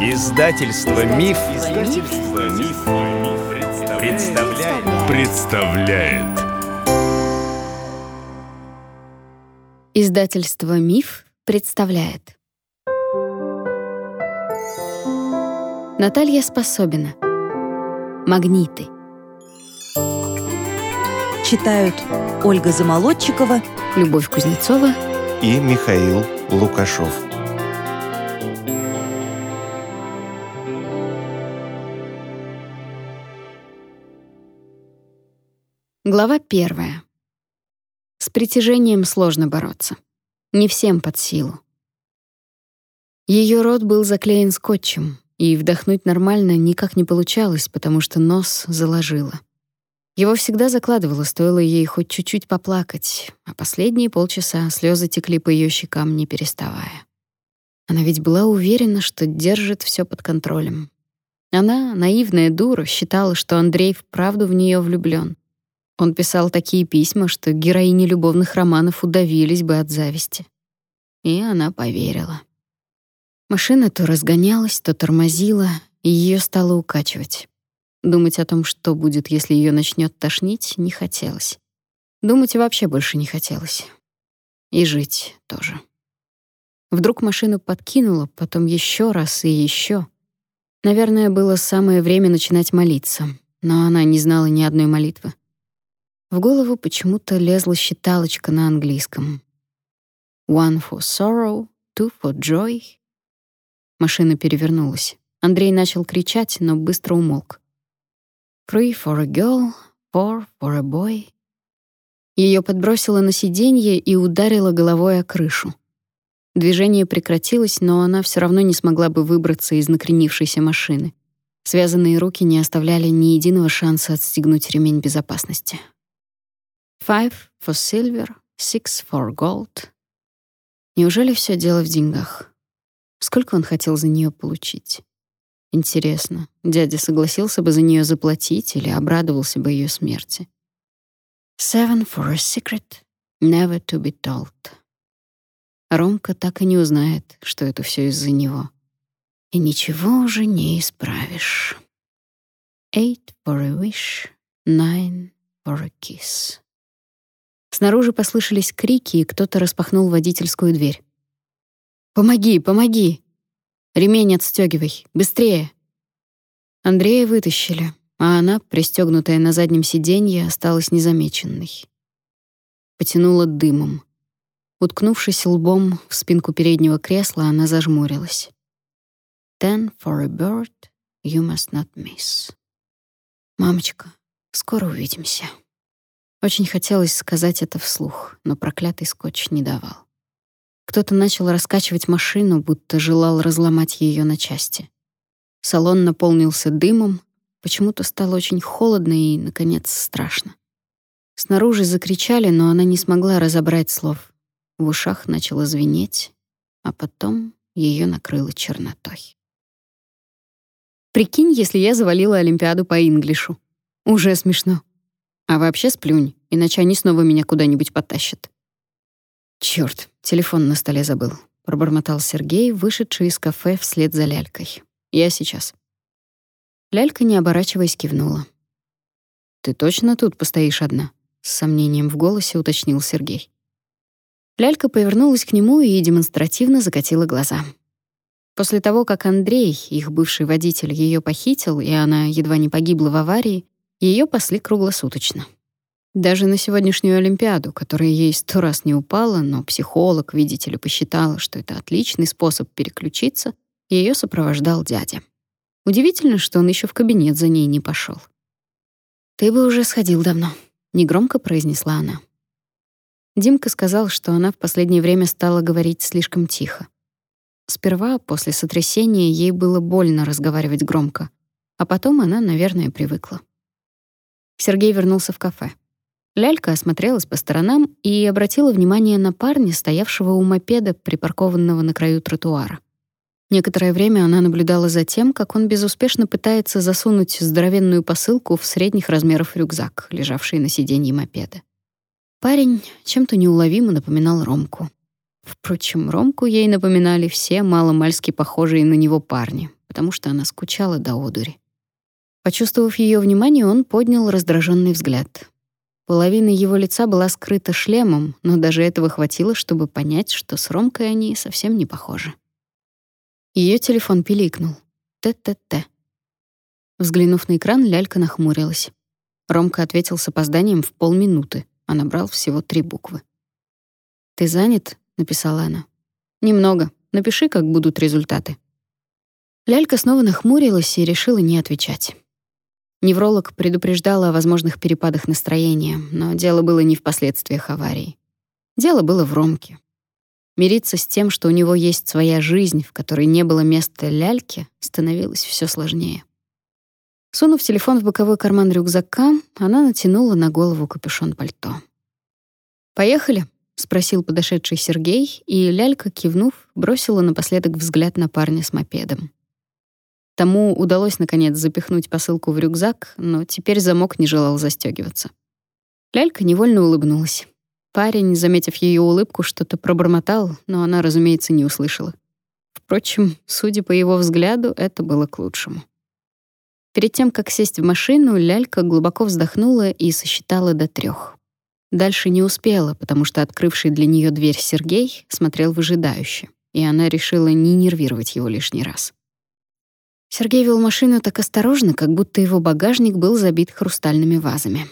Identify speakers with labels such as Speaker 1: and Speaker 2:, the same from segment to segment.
Speaker 1: Издательство Миф, Издательство Миф, представляет. представляет.
Speaker 2: Издательство Миф представляет. Наталья Способина. Магниты.
Speaker 3: Читают Ольга Замолодчикова,
Speaker 2: Любовь Кузнецова
Speaker 1: и Михаил Лукашов.
Speaker 2: Глава первая. С притяжением сложно бороться. Не всем под силу. Ее рот был заклеен скотчем, и вдохнуть нормально никак не получалось, потому что нос заложило. Его всегда закладывало, стоило ей хоть чуть-чуть поплакать, а последние полчаса слезы текли по ее щекам, не переставая. Она ведь была уверена, что держит все под контролем. Она, наивная дура, считала, что Андрей вправду в нее влюблен. Он писал такие письма, что героини любовных романов удавились бы от зависти. И она поверила. Машина то разгонялась, то тормозила, и ее стало укачивать. Думать о том, что будет, если ее начнет тошнить, не хотелось. Думать вообще больше не хотелось. И жить тоже. Вдруг машину подкинуло, потом еще раз и еще. Наверное, было самое время начинать молиться, но она не знала ни одной молитвы. В голову почему-то лезла считалочка на английском. One for sorrow, two for joy. Машина перевернулась. Андрей начал кричать, но быстро умолк. Three for a girl, four for a boy. Ее подбросило на сиденье и ударило головой о крышу. Движение прекратилось, но она все равно не смогла бы выбраться из накренившейся машины. Связанные руки не оставляли ни единого шанса отстегнуть ремень безопасности. Five for silver, six for gold. Неужели все дело в деньгах? Сколько он хотел за нее получить? Интересно, дядя согласился бы за нее заплатить или обрадовался бы ее смерти? Seven for a secret, never to be told. Ромка так и не узнает, что это все из-за него. И ничего уже не исправишь. Eight for a wish, nine for a kiss. Снаружи послышались крики, и кто-то распахнул водительскую дверь. «Помоги, помоги! Ремень отстегивай, быстрее!» Андрея вытащили, а она, пристегнутая на заднем сиденье, осталась незамеченной. Потянула дымом. Уткнувшись лбом в спинку переднего кресла, она зажмурилась. «Ten for a bird you must not miss». «Мамочка, скоро увидимся». Очень хотелось сказать это вслух, но проклятый скотч не давал. Кто-то начал раскачивать машину, будто желал разломать ее на части. Салон наполнился дымом, почему-то стало очень холодно и, наконец, страшно. Снаружи закричали, но она не смогла разобрать слов. В ушах начало звенеть, а потом ее накрыло чернотой. Прикинь, если я завалила Олимпиаду по инглишу. Уже смешно. А вообще сплюнь, иначе они снова меня куда-нибудь потащат. Чёрт, телефон на столе забыл, пробормотал Сергей, вышедший из кафе вслед за Лялькой. Я сейчас. Лялька, не оборачиваясь, кивнула. Ты точно тут постоишь одна? с сомнением в голосе уточнил Сергей. Лялька повернулась к нему и демонстративно закатила глаза. После того, как Андрей, их бывший водитель, ее похитил, и она едва не погибла в аварии, ее пасли круглосуточно. Даже на сегодняшнюю Олимпиаду, которая ей сто раз не упала, но психолог, видите ли, посчитала, что это отличный способ переключиться, ее сопровождал дядя. Удивительно, что он еще в кабинет за ней не пошел. «Ты бы уже сходил давно», — негромко произнесла она. Димка сказал, что она в последнее время стала говорить слишком тихо. Сперва, после сотрясения, ей было больно разговаривать громко, а потом она, наверное, привыкла. Сергей вернулся в кафе. Лялька осмотрелась по сторонам и обратила внимание на парня, стоявшего у мопеда, припаркованного на краю тротуара. Некоторое время она наблюдала за тем, как он безуспешно пытается засунуть здоровенную посылку в средних размеров рюкзак, лежавший на сиденье мопеда. Парень чем-то неуловимо напоминал Ромку. Впрочем, Ромку ей напоминали все маломальски похожие на него парни, потому что она скучала до одури. Почувствовав ее внимание, он поднял раздраженный взгляд. Половина его лица была скрыта шлемом, но даже этого хватило, чтобы понять, что с Ромкой они совсем не похожи. Ее телефон пиликнул. Т-т-т. Взглянув на экран, лялька нахмурилась. Ромка ответил с опозданием в полминуты, а набрал всего три буквы. «Ты занят?» — написала она. «Немного. Напиши, как будут результаты». Лялька снова нахмурилась и решила не отвечать. Невролог предупреждала о возможных перепадах настроения, но дело было не в последствиях аварии. Дело было в Ромке. Мириться с тем, что у него есть своя жизнь, в которой не было места ляльке, становилось все сложнее. Сунув телефон в боковой карман рюкзака, она натянула на голову капюшон пальто. «Поехали?» — спросил подошедший Сергей, и лялька, кивнув, бросила напоследок взгляд на парня с мопедом. Тому удалось наконец запихнуть посылку в рюкзак, но теперь замок не желал застегиваться. Лялька невольно улыбнулась. Парень, заметив ее улыбку, что-то пробормотал, но она, разумеется, не услышала. Впрочем, судя по его взгляду, это было к лучшему. Перед тем, как сесть в машину, Лялька глубоко вздохнула и сосчитала до трех. Дальше не успела, потому что открывший для нее дверь Сергей смотрел выжидающе, и она решила не нервировать его лишний раз. Сергей вел машину так осторожно, как будто его багажник был забит хрустальными вазами.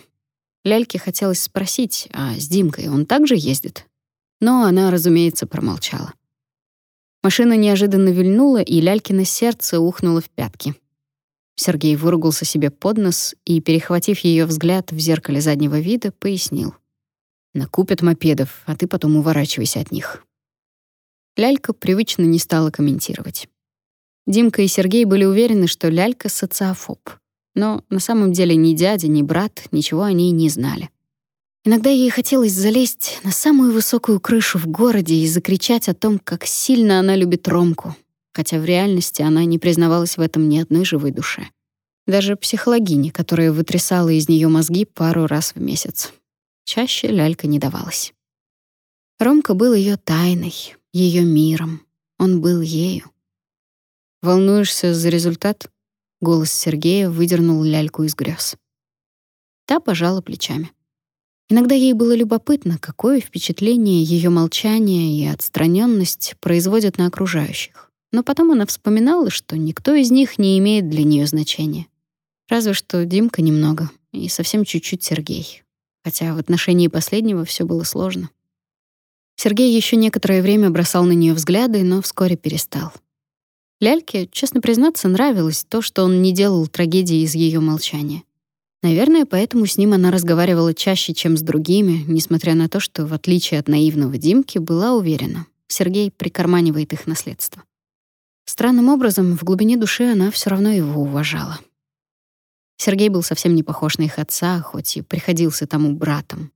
Speaker 2: Ляльке хотелось спросить, а с Димкой он также ездит? Но она, разумеется, промолчала. Машина неожиданно вильнула, и Лялькино сердце ухнуло в пятки. Сергей выругался себе под нос и, перехватив ее взгляд в зеркале заднего вида, пояснил. «Накупят мопедов, а ты потом уворачивайся от них». Лялька привычно не стала комментировать. Димка и Сергей были уверены, что Лялька — социофоб. Но на самом деле ни дядя, ни брат ничего о ней не знали. Иногда ей хотелось залезть на самую высокую крышу в городе и закричать о том, как сильно она любит Ромку, хотя в реальности она не признавалась в этом ни одной живой душе. Даже психологине, которая вытрясала из нее мозги пару раз в месяц. Чаще лялька не давалась. Ромка был ее тайной, ее миром. Он был ею. Волнуешься за результат? Голос Сергея выдернул ляльку из грез. Та пожала плечами. Иногда ей было любопытно, какое впечатление ее молчание и отстраненность производят на окружающих. Но потом она вспоминала, что никто из них не имеет для нее значения. Разве что Димка немного и совсем чуть-чуть Сергей. Хотя в отношении последнего все было сложно. Сергей еще некоторое время бросал на нее взгляды, но вскоре перестал. Ляльке, честно признаться, нравилось то, что он не делал трагедии из ее молчания. Наверное, поэтому с ним она разговаривала чаще, чем с другими, несмотря на то, что, в отличие от наивного Димки, была уверена, Сергей прикарманивает их наследство. Странным образом, в глубине души она все равно его уважала. Сергей был совсем не похож на их отца, хоть и приходился тому братом.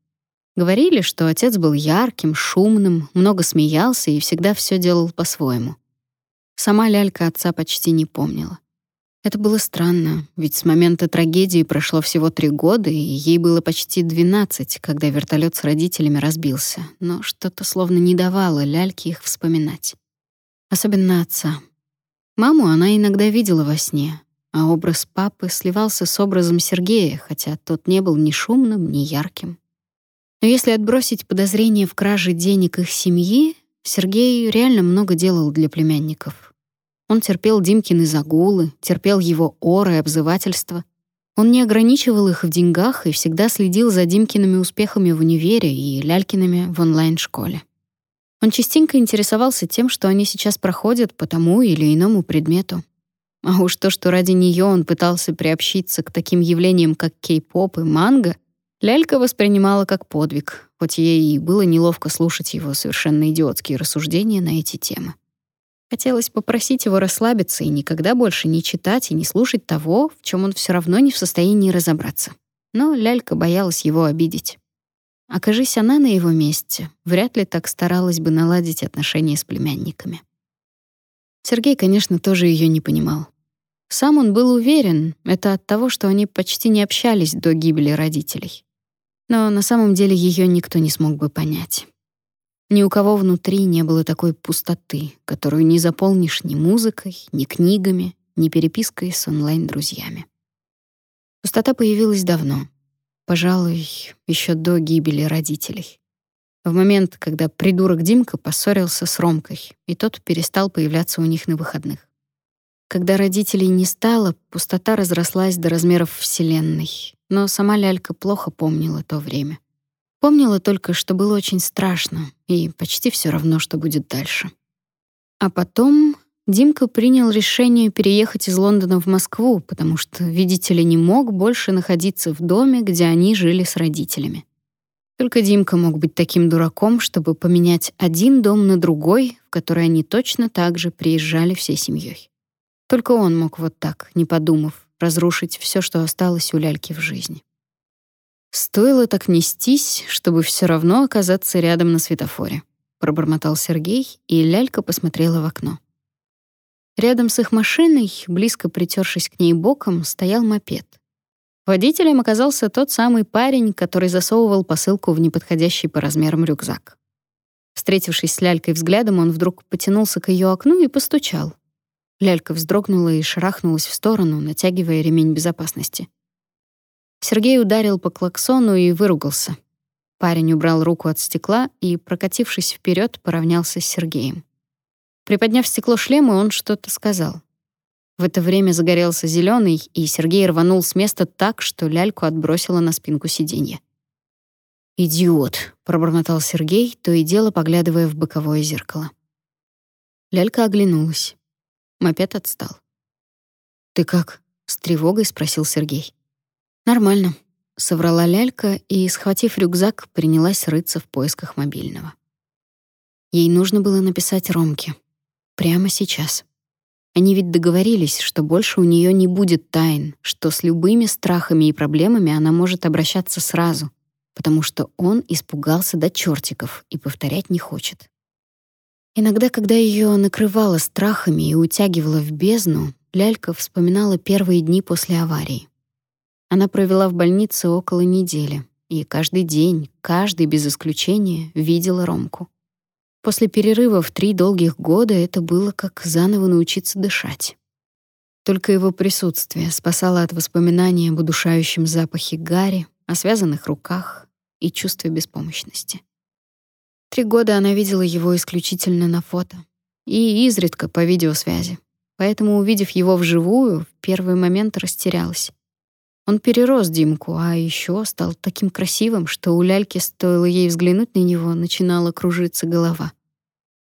Speaker 2: Говорили, что отец был ярким, шумным, много смеялся и всегда все делал по-своему — Сама лялька отца почти не помнила. Это было странно, ведь с момента трагедии прошло всего три года, и ей было почти двенадцать, когда вертолет с родителями разбился, но что-то словно не давало ляльке их вспоминать. Особенно отца. Маму она иногда видела во сне, а образ папы сливался с образом Сергея, хотя тот не был ни шумным, ни ярким. Но если отбросить подозрение в краже денег их семьи, Сергей реально много делал для племянников. Он терпел Димкины загулы, терпел его оры и обзывательства. Он не ограничивал их в деньгах и всегда следил за Димкиными успехами в универе и Лялькиными в онлайн-школе. Он частенько интересовался тем, что они сейчас проходят по тому или иному предмету. А уж то, что ради нее он пытался приобщиться к таким явлениям, как кей-поп и манго, Лялька воспринимала как подвиг, хоть ей и было неловко слушать его совершенно идиотские рассуждения на эти темы. Хотелось попросить его расслабиться и никогда больше не читать и не слушать того, в чем он все равно не в состоянии разобраться. Но лялька боялась его обидеть. Окажись она на его месте, вряд ли так старалась бы наладить отношения с племянниками. Сергей, конечно, тоже ее не понимал. Сам он был уверен, это от того, что они почти не общались до гибели родителей. Но на самом деле ее никто не смог бы понять. Ни у кого внутри не было такой пустоты, которую не заполнишь ни музыкой, ни книгами, ни перепиской с онлайн-друзьями. Пустота появилась давно. Пожалуй, еще до гибели родителей. В момент, когда придурок Димка поссорился с Ромкой, и тот перестал появляться у них на выходных. Когда родителей не стало, пустота разрослась до размеров Вселенной, но сама лялька плохо помнила то время. Помнила только, что было очень страшно, и почти все равно, что будет дальше. А потом Димка принял решение переехать из Лондона в Москву, потому что, видите ли, не мог больше находиться в доме, где они жили с родителями. Только Димка мог быть таким дураком, чтобы поменять один дом на другой, в который они точно так же приезжали всей семьей. Только он мог вот так, не подумав, разрушить все, что осталось у ляльки в жизни. Стоило так нестись, чтобы все равно оказаться рядом на светофоре, пробормотал Сергей, и лялька посмотрела в окно. Рядом с их машиной, близко притёршись к ней боком, стоял мопед. Водителем оказался тот самый парень, который засовывал посылку в неподходящий по размерам рюкзак. Встретившись с лялькой взглядом, он вдруг потянулся к её окну и постучал. Лялька вздрогнула и шарахнулась в сторону, натягивая ремень безопасности. Сергей ударил по клаксону и выругался. Парень убрал руку от стекла и, прокатившись вперед, поравнялся с Сергеем. Приподняв стекло шлема, он что-то сказал. В это время загорелся зеленый, и Сергей рванул с места так, что ляльку отбросило на спинку сиденья. «Идиот», — пробормотал Сергей, то и дело поглядывая в боковое зеркало. Лялька оглянулась. Мопед отстал. «Ты как?» — с тревогой спросил Сергей. «Нормально», — соврала лялька и, схватив рюкзак, принялась рыться в поисках мобильного. Ей нужно было написать Ромке. Прямо сейчас. Они ведь договорились, что больше у нее не будет тайн, что с любыми страхами и проблемами она может обращаться сразу, потому что он испугался до чертиков и повторять не хочет. Иногда, когда ее накрывало страхами и утягивало в бездну, Лялька вспоминала первые дни после аварии. Она провела в больнице около недели, и каждый день, каждый без исключения, видела Ромку. После перерыва в три долгих года это было как заново научиться дышать. Только его присутствие спасало от воспоминаний об удушающем запахе гари, о связанных руках и чувстве беспомощности. Три года она видела его исключительно на фото и изредка по видеосвязи. Поэтому, увидев его вживую, в первый момент растерялась. Он перерос Димку, а еще стал таким красивым, что у ляльки, стоило ей взглянуть на него, начинала кружиться голова.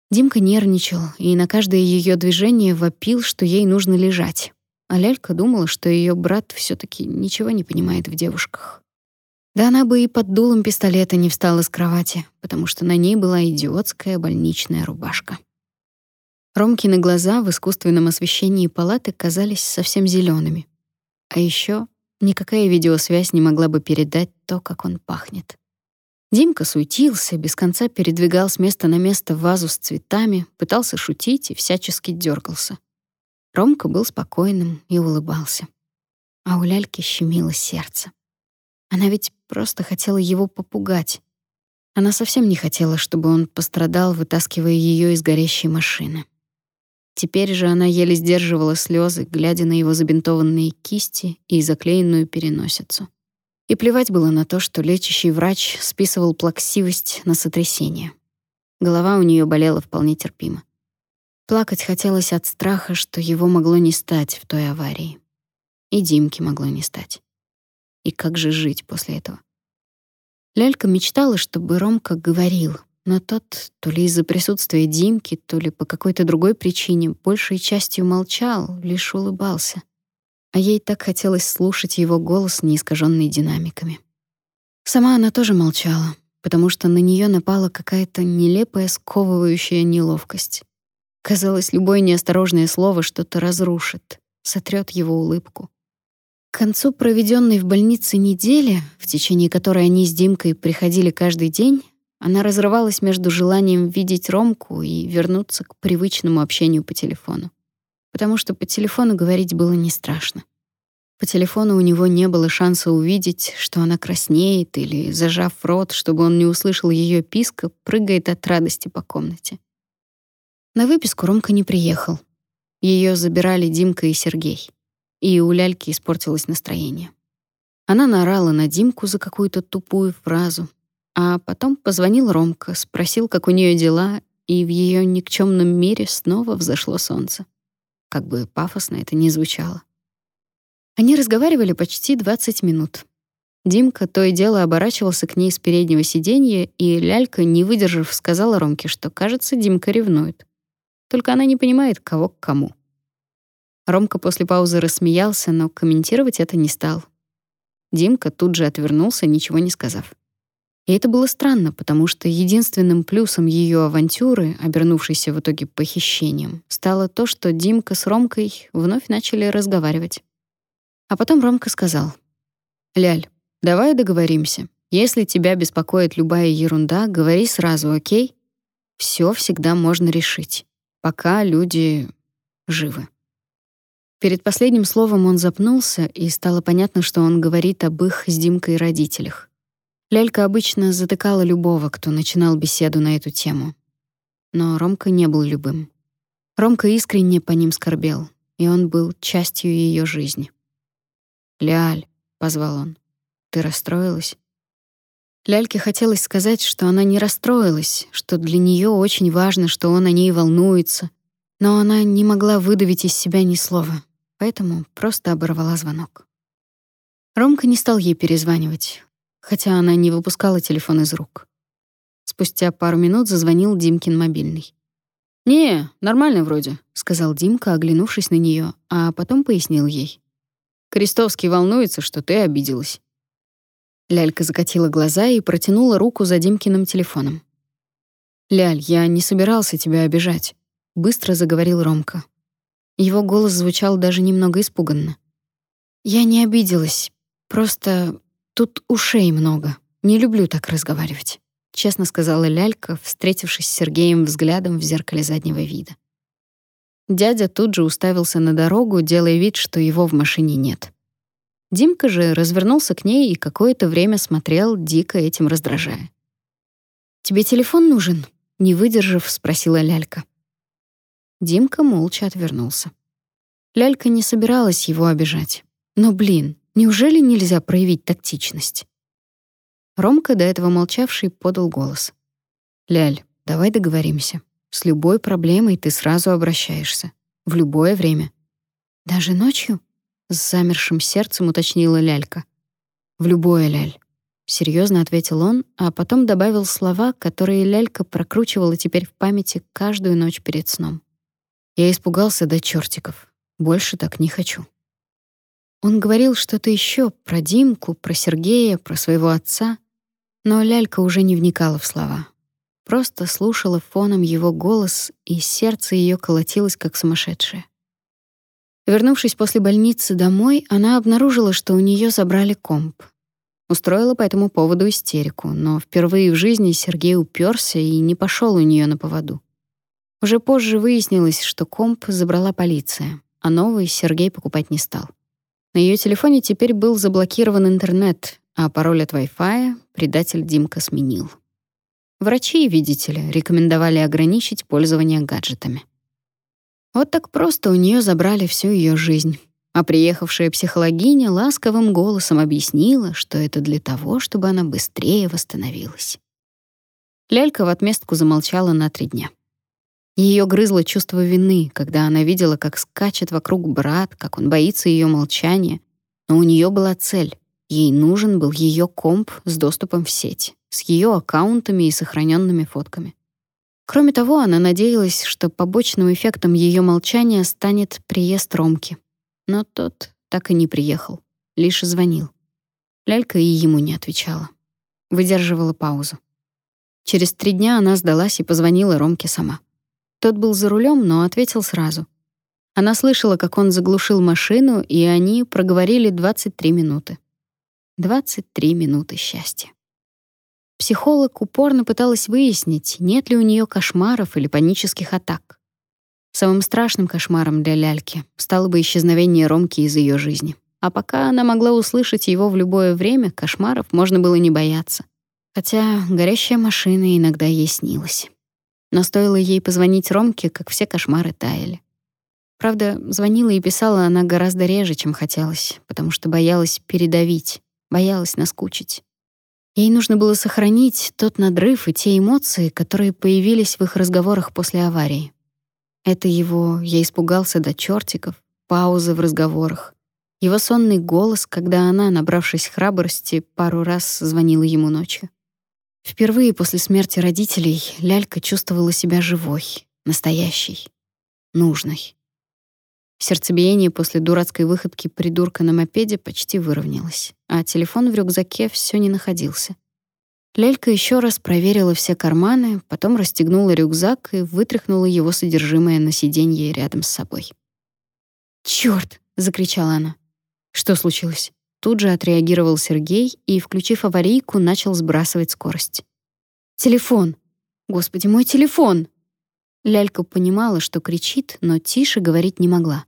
Speaker 2: Димка нервничал и на каждое ее движение вопил, что ей нужно лежать. А лялька думала, что ее брат все таки ничего не понимает в девушках. Да она бы и под дулом пистолета не встала с кровати, потому что на ней была идиотская больничная рубашка. Ромкины глаза в искусственном освещении палаты казались совсем зелеными. А еще никакая видеосвязь не могла бы передать то, как он пахнет. Димка суетился, без конца передвигал с места на место вазу с цветами, пытался шутить и всячески дергался. Ромка был спокойным и улыбался. А у ляльки щемило сердце. Она ведь просто хотела его попугать. Она совсем не хотела, чтобы он пострадал, вытаскивая ее из горящей машины. Теперь же она еле сдерживала слезы, глядя на его забинтованные кисти и заклеенную переносицу. И плевать было на то, что лечащий врач списывал плаксивость на сотрясение. Голова у нее болела вполне терпимо. Плакать хотелось от страха, что его могло не стать в той аварии. И Димки могло не стать. И как же жить после этого? Лялька мечтала, чтобы Ромка говорил, но тот, то ли из-за присутствия Димки, то ли по какой-то другой причине, большей частью молчал, лишь улыбался. А ей так хотелось слушать его голос, не искаженный динамиками. Сама она тоже молчала, потому что на нее напала какая-то нелепая, сковывающая неловкость. Казалось, любое неосторожное слово что-то разрушит, сотрет его улыбку. К концу проведенной в больнице недели, в течение которой они с Димкой приходили каждый день, она разрывалась между желанием видеть Ромку и вернуться к привычному общению по телефону. Потому что по телефону говорить было не страшно. По телефону у него не было шанса увидеть, что она краснеет или, зажав рот, чтобы он не услышал ее писка, прыгает от радости по комнате. На выписку Ромка не приехал. Ее забирали Димка и Сергей. И у Ляльки испортилось настроение. Она наорала на Димку за какую-то тупую фразу, а потом позвонил Ромка, спросил, как у нее дела, и в ее никчемном мире снова взошло солнце. Как бы пафосно это ни звучало. Они разговаривали почти 20 минут. Димка то и дело оборачивался к ней с переднего сиденья, и Лялька, не выдержав, сказала Ромке, что, кажется, Димка ревнует. Только она не понимает, кого к кому. Ромка после паузы рассмеялся, но комментировать это не стал. Димка тут же отвернулся, ничего не сказав. И это было странно, потому что единственным плюсом ее авантюры, обернувшейся в итоге похищением, стало то, что Димка с Ромкой вновь начали разговаривать. А потом Ромка сказал: "Ляль, давай договоримся. Если тебя беспокоит любая ерунда, говори сразу, о'кей? Все всегда можно решить, пока люди живы". Перед последним словом он запнулся, и стало понятно, что он говорит об их с Димкой родителях. Лялька обычно затыкала любого, кто начинал беседу на эту тему. Но Ромка не был любым. Ромка искренне по ним скорбел, и он был частью ее жизни. «Ляль», — позвал он, — «ты расстроилась?» Ляльке хотелось сказать, что она не расстроилась, что для нее очень важно, что он о ней волнуется, но она не могла выдавить из себя ни слова поэтому просто оборвала звонок. Ромка не стал ей перезванивать, хотя она не выпускала телефон из рук. Спустя пару минут зазвонил Димкин мобильный. «Не, нормально вроде», — сказал Димка, оглянувшись на нее, а потом пояснил ей. «Крестовский волнуется, что ты обиделась». Лялька закатила глаза и протянула руку за Димкиным телефоном. «Ляль, я не собирался тебя обижать», — быстро заговорил Ромка. Его голос звучал даже немного испуганно. Я не обиделась. Просто тут ушей много. Не люблю так разговаривать, честно сказала Лялька, встретившись с Сергеем взглядом в зеркале заднего вида. Дядя тут же уставился на дорогу, делая вид, что его в машине нет. Димка же развернулся к ней и какое-то время смотрел, дико этим раздражая. «Тебе телефон нужен?» — не выдержав, спросила Лялька. Димка молча отвернулся. Лялька не собиралась его обижать. Но, блин, неужели нельзя проявить тактичность? Ромка, до этого молчавший, подал голос. «Ляль, давай договоримся. С любой проблемой ты сразу обращаешься. В любое время». «Даже ночью?» — с замершим сердцем уточнила Лялька. «В любое, Ляль», — серьезно ответил он, а потом добавил слова, которые Лялька прокручивала теперь в памяти каждую ночь перед сном. Я испугался до чертиков. Больше так не хочу. Он говорил что-то еще про Димку, про Сергея, про своего отца, но Лялька уже не вникала в слова. Просто слушала фоном его голос, и сердце ее колотилось как сумасшедшее. Вернувшись после больницы домой, она обнаружила, что у нее забрали комп. Устроила по этому поводу истерику, но впервые в жизни Сергей уперся и не пошел у нее на поводу. Уже позже выяснилось, что комп забрала полиция, а новый Сергей покупать не стал. На ее телефоне теперь был заблокирован интернет, а пароль от Wi-Fi предатель Димка сменил. Врачи, видите ли, рекомендовали ограничить пользование гаджетами. Вот так просто у нее забрали всю ее жизнь. А приехавшая психологиня ласковым голосом объяснила, что это для того, чтобы она быстрее восстановилась. Лялька в отместку замолчала на три дня. Ее грызло чувство вины, когда она видела, как скачет вокруг брат, как он боится ее молчания. Но у нее была цель. Ей нужен был ее комп с доступом в сеть, с ее аккаунтами и сохраненными фотками. Кроме того, она надеялась, что побочным эффектом ее молчания станет приезд Ромки. Но тот так и не приехал, лишь звонил. Лялька и ему не отвечала. Выдерживала паузу. Через три дня она сдалась и позвонила Ромке сама. Тот был за рулем, но ответил сразу. Она слышала, как он заглушил машину, и они проговорили 23 минуты. 23 минуты счастья. Психолог упорно пыталась выяснить, нет ли у нее кошмаров или панических атак. Самым страшным кошмаром для Ляльки стало бы исчезновение Ромки из ее жизни. А пока она могла услышать его в любое время, кошмаров можно было не бояться. Хотя горящая машина иногда ей снилась. Но стоило ей позвонить Ромке, как все кошмары таяли. Правда, звонила и писала она гораздо реже, чем хотелось, потому что боялась передавить, боялась наскучить. Ей нужно было сохранить тот надрыв и те эмоции, которые появились в их разговорах после аварии. Это его «я испугался до чертиков», паузы в разговорах, его сонный голос, когда она, набравшись храбрости, пару раз звонила ему ночью. Впервые после смерти родителей Лялька чувствовала себя живой, настоящей, нужной. Сердцебиение после дурацкой выходки придурка на мопеде почти выровнялось, а телефон в рюкзаке все не находился. Лялька еще раз проверила все карманы, потом расстегнула рюкзак и вытряхнула его содержимое на сиденье рядом с собой. «Чёрт!» — закричала она. Что случилось? Тут же отреагировал Сергей и, включив аварийку, начал сбрасывать скорость. Телефон. Господи, мой телефон. Лялька понимала, что кричит, но тише говорить не могла.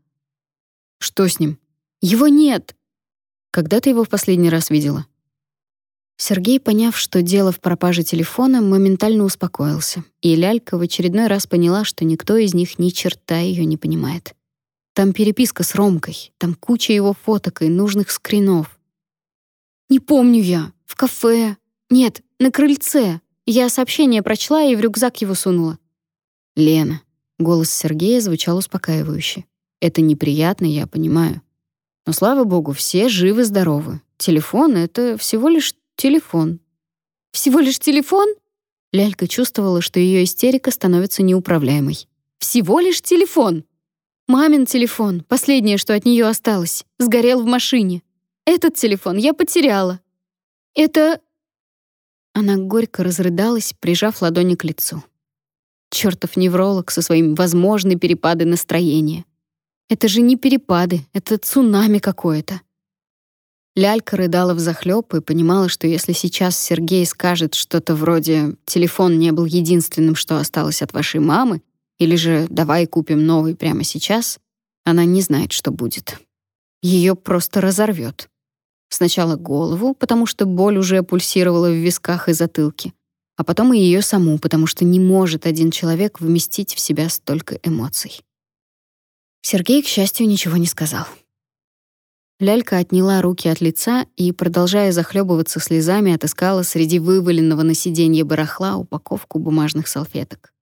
Speaker 2: Что с ним? Его нет. Когда ты его в последний раз видела? Сергей, поняв, что дело в пропаже телефона, моментально успокоился, и Лялька в очередной раз поняла, что никто из них ни черта ее не понимает. Там переписка с Ромкой, там куча его фоток и нужных скринов. Не помню я. В кафе. Нет, на крыльце. Я сообщение прочла и в рюкзак его сунула. Лена. Голос Сергея звучал успокаивающе. Это неприятно, я понимаю. Но слава богу, все живы-здоровы. Телефон — это всего лишь телефон. Всего лишь телефон? Лялька чувствовала, что ее истерика становится неуправляемой. Всего лишь телефон. Мамин телефон, последнее, что от нее осталось, сгорел в машине. Этот телефон я потеряла. Это Она горько разрыдалась, прижав ладони к лицу. Чёртов невролог со своим возможными перепады настроения. Это же не перепады, это цунами какое-то. Лялька рыдала взахлёб и понимала, что если сейчас Сергей скажет что-то вроде «телефон не был единственным, что осталось от вашей мамы», или же «давай купим новый прямо сейчас», она не знает, что будет. Ее просто разорвет. Сначала голову, потому что боль уже пульсировала в висках и затылке, а потом и ее саму, потому что не может один человек вместить в себя столько эмоций. Сергей, к счастью, ничего не сказал. Лялька отняла руки от лица и, продолжая захлебываться слезами, отыскала среди вываленного на сиденье барахла упаковку бумажных салфеток.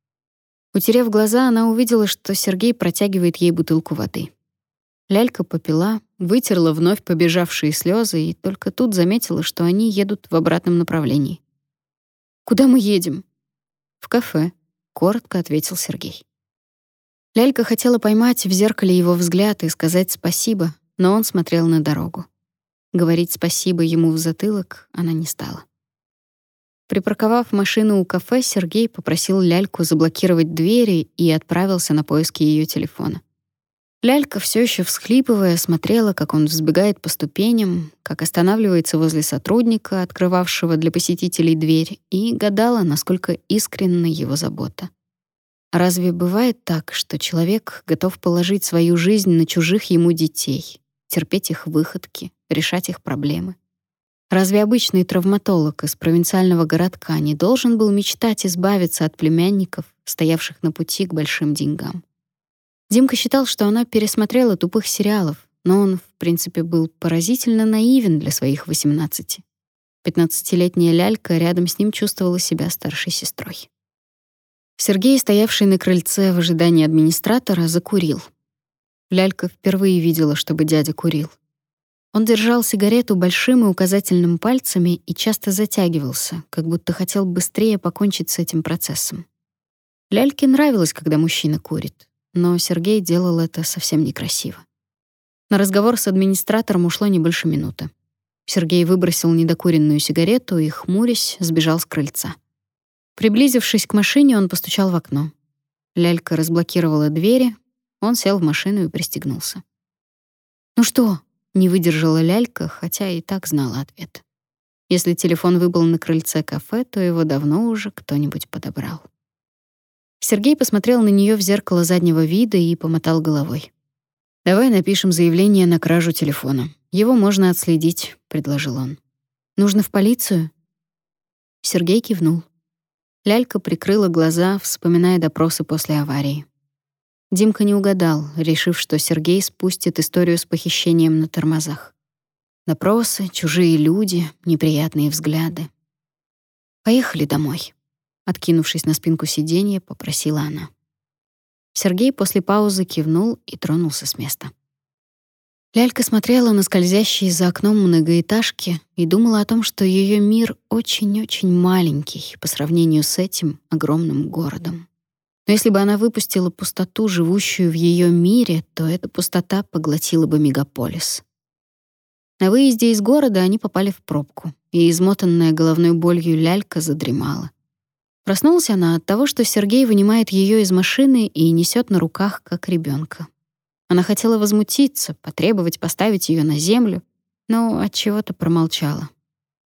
Speaker 2: Утерев глаза, она увидела, что Сергей протягивает ей бутылку воды. Лялька попила, вытерла вновь побежавшие слезы и только тут заметила, что они едут в обратном направлении. «Куда мы едем?» «В кафе», — коротко ответил Сергей. Лялька хотела поймать в зеркале его взгляд и сказать спасибо, но он смотрел на дорогу. Говорить спасибо ему в затылок она не стала. Припарковав машину у кафе, Сергей попросил Ляльку заблокировать двери и отправился на поиски ее телефона. Лялька все еще всхлипывая смотрела, как он взбегает по ступеням, как останавливается возле сотрудника, открывавшего для посетителей дверь, и гадала, насколько искренна его забота. Разве бывает так, что человек готов положить свою жизнь на чужих ему детей, терпеть их выходки, решать их проблемы? Разве обычный травматолог из провинциального городка не должен был мечтать избавиться от племянников, стоявших на пути к большим деньгам? Димка считал, что она пересмотрела тупых сериалов, но он, в принципе, был поразительно наивен для своих 18. Пятнадцатилетняя лялька рядом с ним чувствовала себя старшей сестрой. Сергей, стоявший на крыльце в ожидании администратора, закурил. Лялька впервые видела, чтобы дядя курил. Он держал сигарету большим и указательным пальцами и часто затягивался, как будто хотел быстрее покончить с этим процессом. Ляльке нравилось, когда мужчина курит, но Сергей делал это совсем некрасиво. На разговор с администратором ушло не больше минуты. Сергей выбросил недокуренную сигарету и, хмурясь, сбежал с крыльца. Приблизившись к машине, он постучал в окно. Лялька разблокировала двери, он сел в машину и пристегнулся. «Ну что?» Не выдержала лялька, хотя и так знала ответ. Если телефон выбыл на крыльце кафе, то его давно уже кто-нибудь подобрал. Сергей посмотрел на нее в зеркало заднего вида и помотал головой. «Давай напишем заявление на кражу телефона. Его можно отследить», — предложил он. «Нужно в полицию?» Сергей кивнул. Лялька прикрыла глаза, вспоминая допросы после аварии. Димка не угадал, решив, что Сергей спустит историю с похищением на тормозах. Допросы, чужие люди, неприятные взгляды. «Поехали домой», — откинувшись на спинку сиденья, попросила она. Сергей после паузы кивнул и тронулся с места. Лялька смотрела на скользящие за окном многоэтажки и думала о том, что ее мир очень-очень маленький по сравнению с этим огромным городом. Но если бы она выпустила пустоту, живущую в ее мире, то эта пустота поглотила бы мегаполис. На выезде из города они попали в пробку, и измотанная головной болью лялька задремала. Проснулась она от того, что Сергей вынимает ее из машины и несет на руках, как ребенка. Она хотела возмутиться, потребовать поставить ее на землю, но от чего-то промолчала.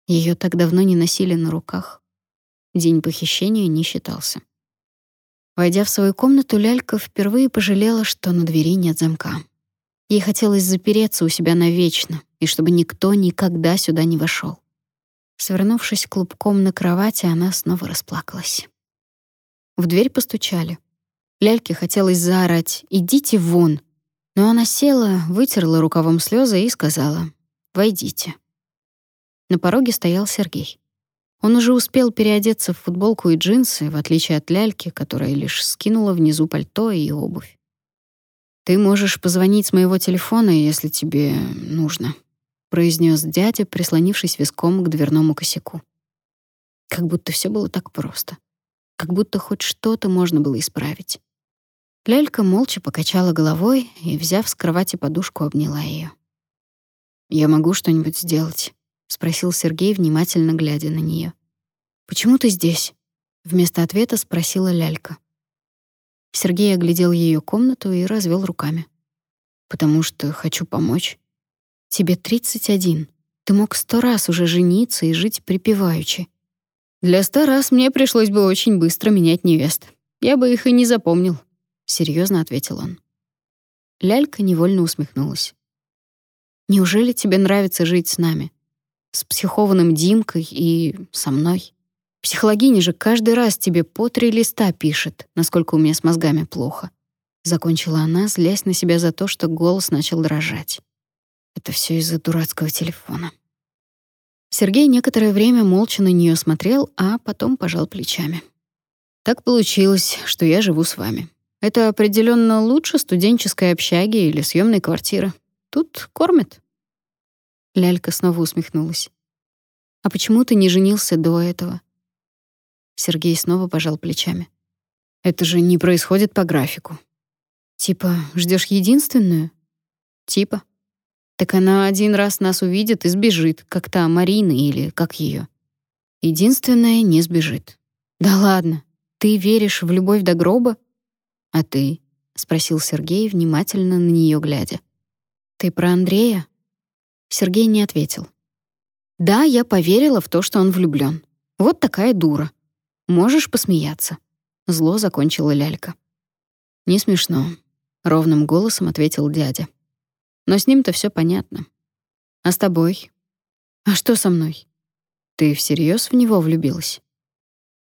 Speaker 2: Ее так давно не носили на руках. День похищения не считался. Войдя в свою комнату, Лялька впервые пожалела, что на двери нет замка. Ей хотелось запереться у себя навечно, и чтобы никто никогда сюда не вошел. Свернувшись клубком на кровати, она снова расплакалась. В дверь постучали. Ляльке хотелось заорать «Идите вон!», но она села, вытерла рукавом слезы и сказала «Войдите». На пороге стоял Сергей. Он уже успел переодеться в футболку и джинсы, в отличие от ляльки, которая лишь скинула внизу пальто и обувь. «Ты можешь позвонить с моего телефона, если тебе нужно», — произнес дядя, прислонившись виском к дверному косяку. Как будто все было так просто. Как будто хоть что-то можно было исправить. Лялька молча покачала головой и, взяв с кровати подушку, обняла ее. «Я могу что-нибудь сделать?» — спросил Сергей, внимательно глядя на нее. «Почему ты здесь?» — вместо ответа спросила Лялька. Сергей оглядел ее комнату и развел руками. «Потому что хочу помочь. Тебе 31. Ты мог сто раз уже жениться и жить припеваючи. Для ста раз мне пришлось бы очень быстро менять невест. Я бы их и не запомнил», серьезно ответил он. Лялька невольно усмехнулась. Неужели тебе нравится жить с нами? С психованным Димкой и со мной? Психологиня же каждый раз тебе по три листа пишет, насколько у меня с мозгами плохо. Закончила она, злясь на себя за то, что голос начал дрожать. Это все из-за дурацкого телефона. Сергей некоторое время молча на нее смотрел, а потом пожал плечами. Так получилось, что я живу с вами. Это определенно лучше студенческой общаги или съемной квартиры. Тут кормят. Лялька снова усмехнулась. А почему ты не женился до этого? Сергей снова пожал плечами. Это же не происходит по графику. Типа, ждешь единственную? Типа. Так она один раз нас увидит и сбежит, как та Марина или как ее. Единственная не сбежит. Да ладно. Ты веришь в любовь до гроба? «А ты?» — спросил Сергей, внимательно на нее глядя. «Ты про Андрея?» Сергей не ответил. «Да, я поверила в то, что он влюблён. Вот такая дура. Можешь посмеяться». Зло закончила лялька. «Не смешно», — ровным голосом ответил дядя. «Но с ним-то всё понятно. А с тобой? А что со мной? Ты всерьез в него влюбилась?»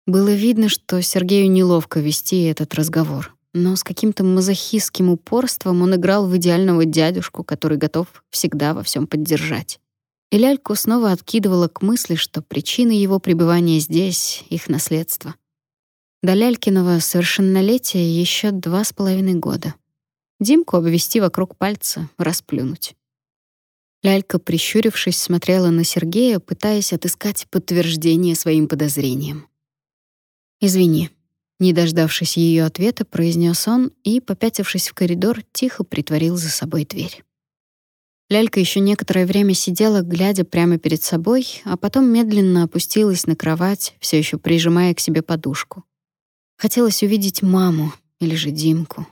Speaker 2: Было видно, что Сергею неловко вести этот разговор но с каким-то мазохистским упорством он играл в идеального дядюшку, который готов всегда во всем поддержать. И ляльку снова откидывала к мысли, что причина его пребывания здесь — их наследство. До Лялькиного совершеннолетия еще два с половиной года. Димку обвести вокруг пальца, расплюнуть. Лялька, прищурившись, смотрела на Сергея, пытаясь отыскать подтверждение своим подозрениям. «Извини», не дождавшись ее ответа, произнес он и, попятившись в коридор, тихо притворил за собой дверь. Лялька еще некоторое время сидела, глядя прямо перед собой, а потом медленно опустилась на кровать, все еще прижимая к себе подушку. Хотелось увидеть маму или же Димку,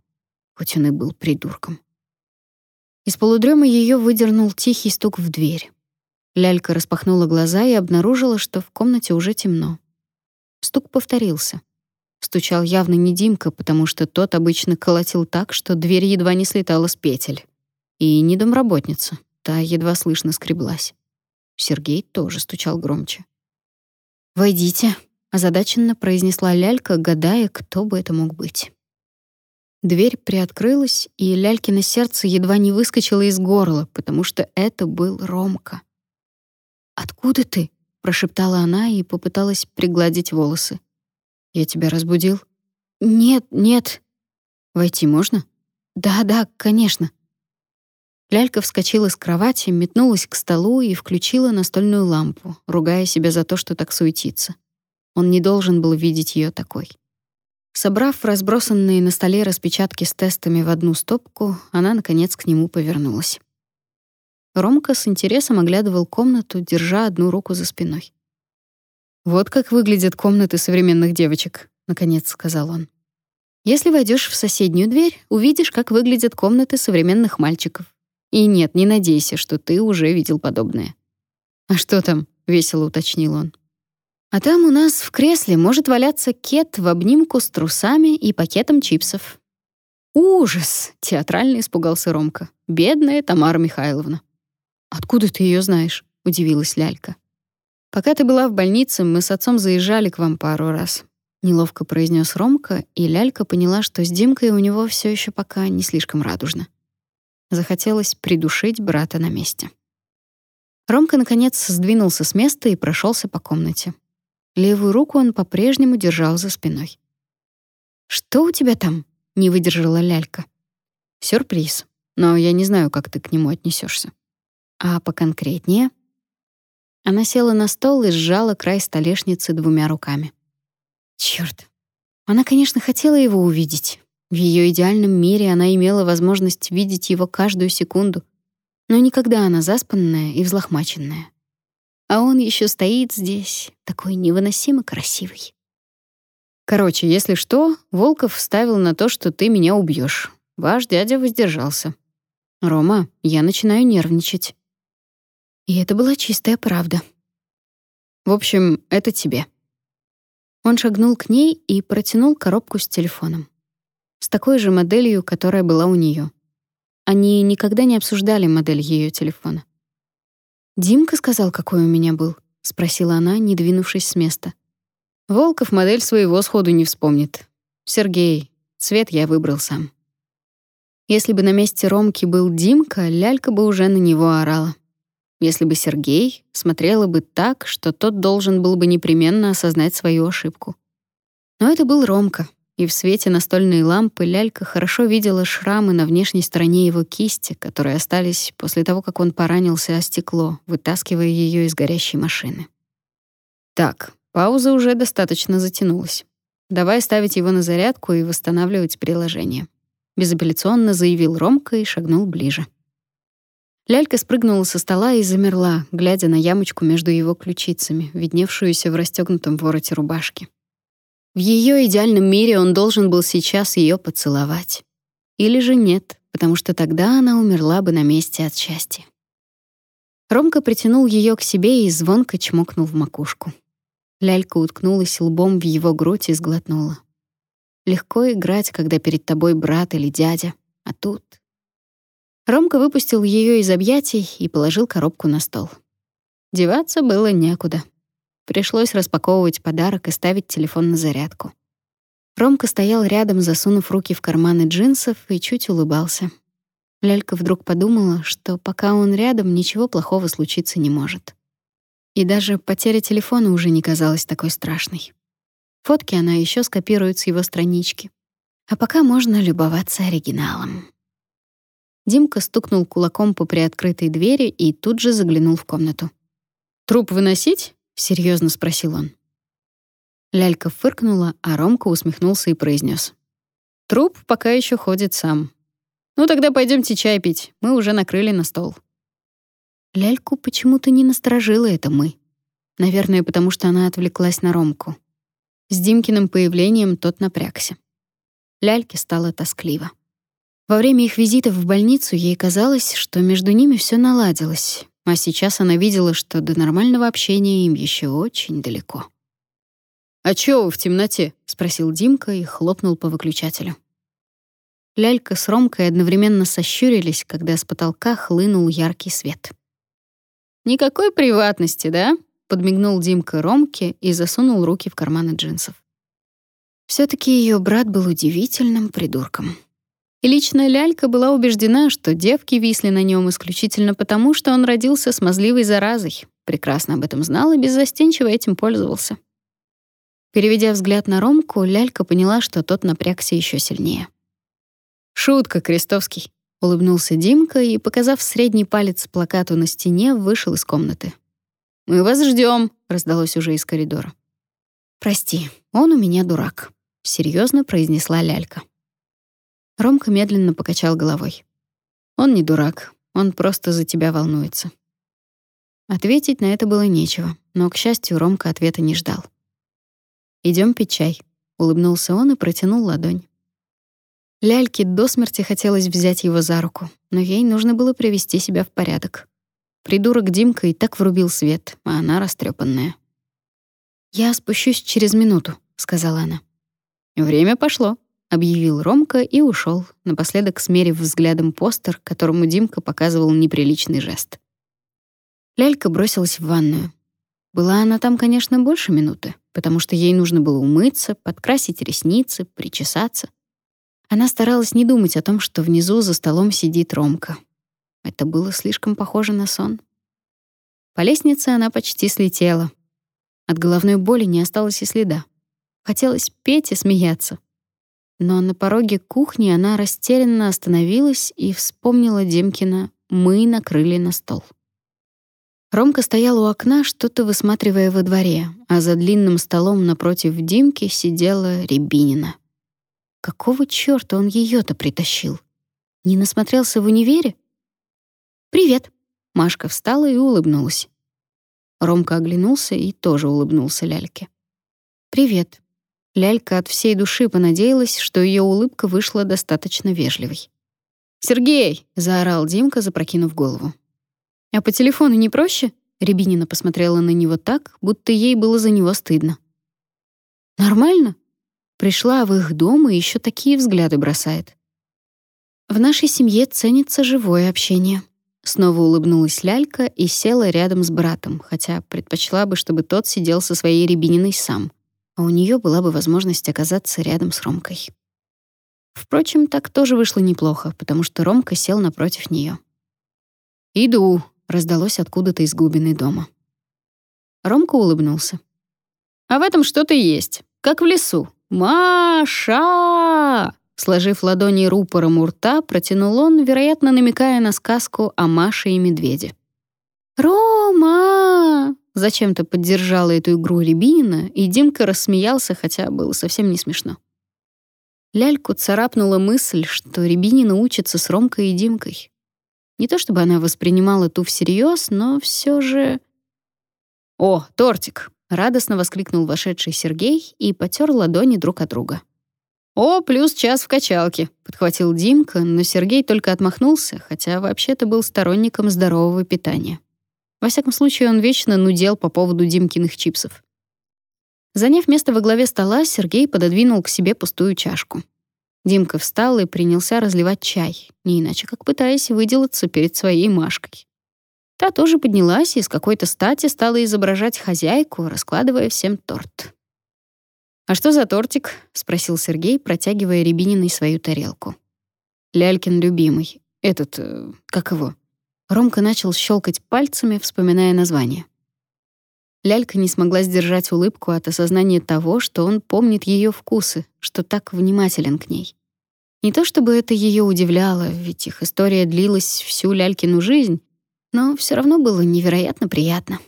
Speaker 2: хоть он и был придурком. Из полудрема ее выдернул тихий стук в дверь. Лялька распахнула глаза и обнаружила, что в комнате уже темно. Стук повторился. Стучал явно не Димка, потому что тот обычно колотил так, что дверь едва не слетала с петель. И не домработница, та едва слышно скреблась. Сергей тоже стучал громче. «Войдите», — озадаченно произнесла лялька, гадая, кто бы это мог быть. Дверь приоткрылась, и Лялькино сердце едва не выскочило из горла, потому что это был Ромка. «Откуда ты?» — прошептала она и попыталась пригладить волосы. «Я тебя разбудил?» «Нет, нет». «Войти можно?» «Да-да, конечно». Лялька вскочила с кровати, метнулась к столу и включила настольную лампу, ругая себя за то, что так суетится. Он не должен был видеть ее такой. Собрав разбросанные на столе распечатки с тестами в одну стопку, она, наконец, к нему повернулась. Ромка с интересом оглядывал комнату, держа одну руку за спиной. «Вот как выглядят комнаты современных девочек», — наконец сказал он. «Если войдешь в соседнюю дверь, увидишь, как выглядят комнаты современных мальчиков. И нет, не надейся, что ты уже видел подобное». «А что там?» — весело уточнил он. А там у нас в кресле может валяться кет в обнимку с трусами и пакетом чипсов. Ужас, театрально испугался Ромка. Бедная Тамара Михайловна. Откуда ты ее знаешь? удивилась Лялька. Пока ты была в больнице, мы с отцом заезжали к вам пару раз. Неловко произнес Ромка, и Лялька поняла, что с Димкой у него все еще пока не слишком радужно. Захотелось придушить брата на месте. Ромка наконец сдвинулся с места и прошелся по комнате. Левую руку он по-прежнему держал за спиной. «Что у тебя там?» — не выдержала лялька. «Сюрприз, но я не знаю, как ты к нему отнесешься. «А поконкретнее?» Она села на стол и сжала край столешницы двумя руками. Черт! Она, конечно, хотела его увидеть. В ее идеальном мире она имела возможность видеть его каждую секунду, но никогда она заспанная и взлохмаченная. А он еще стоит здесь, такой невыносимо красивый. Короче, если что, Волков вставил на то, что ты меня убьешь. Ваш дядя воздержался. Рома, я начинаю нервничать. И это была чистая правда. В общем, это тебе. Он шагнул к ней и протянул коробку с телефоном. С такой же моделью, которая была у нее. Они никогда не обсуждали модель ее телефона. «Димка сказал, какой у меня был?» — спросила она, не двинувшись с места. Волков модель своего сходу не вспомнит. Сергей, цвет я выбрал сам. Если бы на месте Ромки был Димка, лялька бы уже на него орала. Если бы Сергей, смотрела бы так, что тот должен был бы непременно осознать свою ошибку. Но это был Ромка, и в свете настольной лампы лялька хорошо видела шрамы на внешней стороне его кисти, которые остались после того, как он поранился о стекло, вытаскивая ее из горящей машины. Так, пауза уже достаточно затянулась. Давай ставить его на зарядку и восстанавливать приложение. Безапелляционно заявил Ромка и шагнул ближе. Лялька спрыгнула со стола и замерла, глядя на ямочку между его ключицами, видневшуюся в расстегнутом вороте рубашки. В ее идеальном мире он должен был сейчас ее поцеловать. Или же нет, потому что тогда она умерла бы на месте от счастья. Ромка притянул ее к себе и звонко чмокнул в макушку. Лялька уткнулась лбом в его грудь и сглотнула. Легко играть, когда перед тобой брат или дядя, а тут... Ромка выпустил ее из объятий и положил коробку на стол. Деваться было некуда. Пришлось распаковывать подарок и ставить телефон на зарядку. Ромка стоял рядом, засунув руки в карманы джинсов и чуть улыбался. Лялька вдруг подумала, что пока он рядом, ничего плохого случиться не может. И даже потеря телефона уже не казалась такой страшной. Фотки она еще скопирует с его странички. А пока можно любоваться оригиналом. Димка стукнул кулаком по приоткрытой двери и тут же заглянул в комнату. «Труп выносить?» серьезно спросил он. Лялька фыркнула, а Ромка усмехнулся и произнес: "Труп пока еще ходит сам. Ну тогда пойдемте чай пить. Мы уже накрыли на стол". Ляльку почему-то не насторожило это мы. Наверное, потому что она отвлеклась на Ромку. С Димкиным появлением тот напрягся. Ляльке стало тоскливо. Во время их визитов в больницу ей казалось, что между ними все наладилось, а сейчас она видела, что до нормального общения им еще очень далеко. «А чё вы в темноте?» — спросил Димка и хлопнул по выключателю. Лялька с Ромкой одновременно сощурились, когда с потолка хлынул яркий свет. «Никакой приватности, да?» — подмигнул Димка Ромке и засунул руки в карманы джинсов. все таки ее брат был удивительным придурком. И лично Лялька была убеждена, что девки висли на нем исключительно потому, что он родился смазливой заразой. Прекрасно об этом знал и беззастенчиво этим пользовался. Переведя взгляд на Ромку, Лялька поняла, что тот напрягся еще сильнее. «Шутка, Крестовский», — улыбнулся Димка и, показав средний палец плакату на стене, вышел из комнаты. «Мы вас ждем, раздалось уже из коридора. «Прости, он у меня дурак», — серьезно произнесла Лялька. Ромка медленно покачал головой. Он не дурак, он просто за тебя волнуется. Ответить на это было нечего, но, к счастью, Ромка ответа не ждал. Идем пить чай», — улыбнулся он и протянул ладонь. Ляльке до смерти хотелось взять его за руку, но ей нужно было привести себя в порядок. Придурок Димка и так врубил свет, а она растрепанная. «Я спущусь через минуту», — сказала она. «Время пошло», объявил Ромка и ушел, напоследок смерив взглядом постер, которому Димка показывал неприличный жест. Лялька бросилась в ванную. Была она там, конечно, больше минуты, потому что ей нужно было умыться, подкрасить ресницы, причесаться. Она старалась не думать о том, что внизу за столом сидит Ромка. Это было слишком похоже на сон. По лестнице она почти слетела. От головной боли не осталось и следа. Хотелось петь и смеяться, но на пороге кухни она растерянно остановилась и вспомнила Демкина «Мы накрыли на стол». Ромка стоял у окна, что-то высматривая во дворе, а за длинным столом напротив Димки сидела Рябинина. Какого чёрта он её-то притащил? Не насмотрелся в универе? «Привет!» Машка встала и улыбнулась. Ромка оглянулся и тоже улыбнулся Ляльке. «Привет. Лялька от всей души понадеялась, что ее улыбка вышла достаточно вежливой. «Сергей!» — заорал Димка, запрокинув голову. «А по телефону не проще?» Рябинина посмотрела на него так, будто ей было за него стыдно. «Нормально?» Пришла в их дом и еще такие взгляды бросает. «В нашей семье ценится живое общение». Снова улыбнулась Лялька и села рядом с братом, хотя предпочла бы, чтобы тот сидел со своей Рябининой сам а у нее была бы возможность оказаться рядом с Ромкой. Впрочем, так тоже вышло неплохо, потому что Ромка сел напротив нее. «Иду», — раздалось откуда-то из глубины дома. Ромка улыбнулся. «А в этом что-то есть, как в лесу. Маша!» Сложив ладони рупором у рта, протянул он, вероятно, намекая на сказку о Маше и медведе. «Рома!» Зачем-то поддержала эту игру Рябинина, и Димка рассмеялся, хотя было совсем не смешно. Ляльку царапнула мысль, что Рябинина учится с Ромкой и Димкой. Не то чтобы она воспринимала ту всерьез, но все же... «О, тортик!» — радостно воскликнул вошедший Сергей и потер ладони друг от друга. «О, плюс час в качалке», — подхватил Димка, но Сергей только отмахнулся, хотя вообще-то был сторонником здорового питания. Во всяком случае, он вечно нудел по поводу Димкиных чипсов. Заняв место во главе стола, Сергей пододвинул к себе пустую чашку. Димка встал и принялся разливать чай, не иначе как пытаясь выделаться перед своей Машкой. Та тоже поднялась и с какой-то стати стала изображать хозяйку, раскладывая всем торт. «А что за тортик?» — спросил Сергей, протягивая Рябининой свою тарелку. «Лялькин любимый. Этот, э, как его?» Ромка начал щелкать пальцами, вспоминая название. Лялька не смогла сдержать улыбку от осознания того, что он помнит ее вкусы, что так внимателен к ней. Не то чтобы это ее удивляло, ведь их история длилась всю Лялькину жизнь, но все равно было невероятно приятно.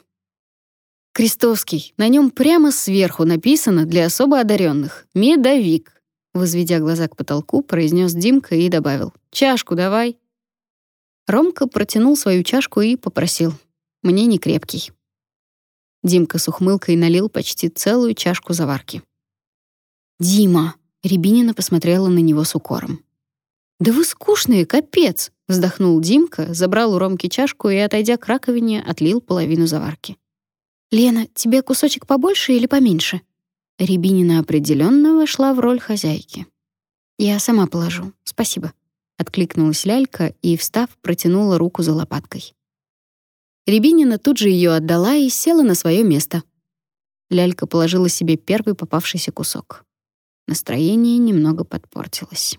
Speaker 2: Крестовский, на нем прямо сверху написано для особо одаренных «Медовик», возведя глаза к потолку, произнес Димка и добавил «Чашку давай». Ромка протянул свою чашку и попросил: "Мне не крепкий". Димка с ухмылкой налил почти целую чашку заварки. "Дима", Рябинина посмотрела на него с укором. "Да вы скучные, капец", вздохнул Димка, забрал у Ромки чашку и, отойдя к раковине, отлил половину заварки. "Лена, тебе кусочек побольше или поменьше?" Рябинина определенно вошла в роль хозяйки. "Я сама положу. Спасибо" откликнулась лялька и, встав, протянула руку за лопаткой. Рябинина тут же ее отдала и села на свое место. Лялька положила себе первый попавшийся кусок. Настроение немного подпортилось.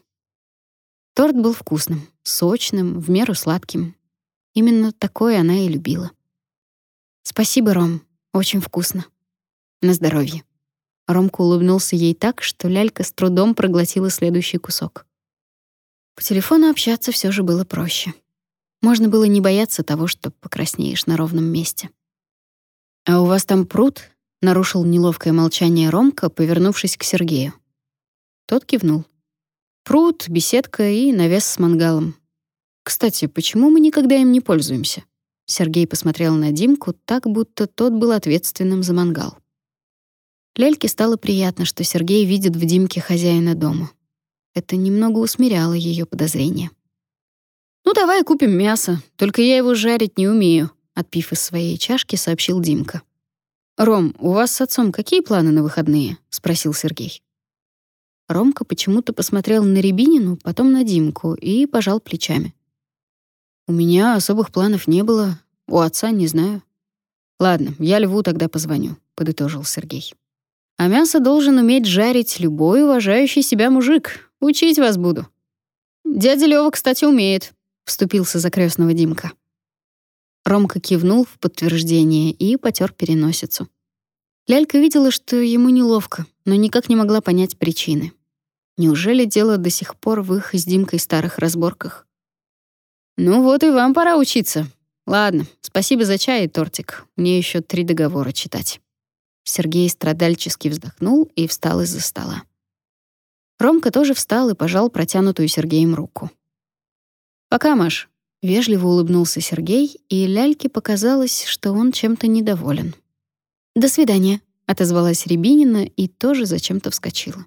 Speaker 2: Торт был вкусным, сочным, в меру сладким. Именно такое она и любила. «Спасибо, Ром, очень вкусно. На здоровье». Ромка улыбнулся ей так, что лялька с трудом проглотила следующий кусок. По телефону общаться все же было проще. Можно было не бояться того, что покраснеешь на ровном месте. «А у вас там пруд?» — нарушил неловкое молчание Ромка, повернувшись к Сергею. Тот кивнул. «Пруд, беседка и навес с мангалом. Кстати, почему мы никогда им не пользуемся?» Сергей посмотрел на Димку так, будто тот был ответственным за мангал. Лельке стало приятно, что Сергей видит в Димке хозяина дома. Это немного усмиряло ее подозрения. «Ну, давай купим мясо, только я его жарить не умею», отпив из своей чашки, сообщил Димка. «Ром, у вас с отцом какие планы на выходные?» — спросил Сергей. Ромка почему-то посмотрел на Рябинину, потом на Димку и пожал плечами. «У меня особых планов не было, у отца не знаю». «Ладно, я Льву тогда позвоню», — подытожил Сергей. А мясо должен уметь жарить любой уважающий себя мужик. Учить вас буду. Дядя Лёва, кстати, умеет, вступился за крестного Димка. Ромка кивнул в подтверждение и потер переносицу. Лялька видела, что ему неловко, но никак не могла понять причины. Неужели дело до сих пор в их с Димкой старых разборках? Ну вот и вам пора учиться. Ладно, спасибо за чай и тортик. Мне еще три договора читать. Сергей страдальчески вздохнул и встал из-за стола. Ромка тоже встал и пожал протянутую Сергеем руку. «Пока, Маш», — вежливо улыбнулся Сергей, и Ляльке показалось, что он чем-то недоволен. «До свидания», — отозвалась Рябинина и тоже зачем-то вскочила.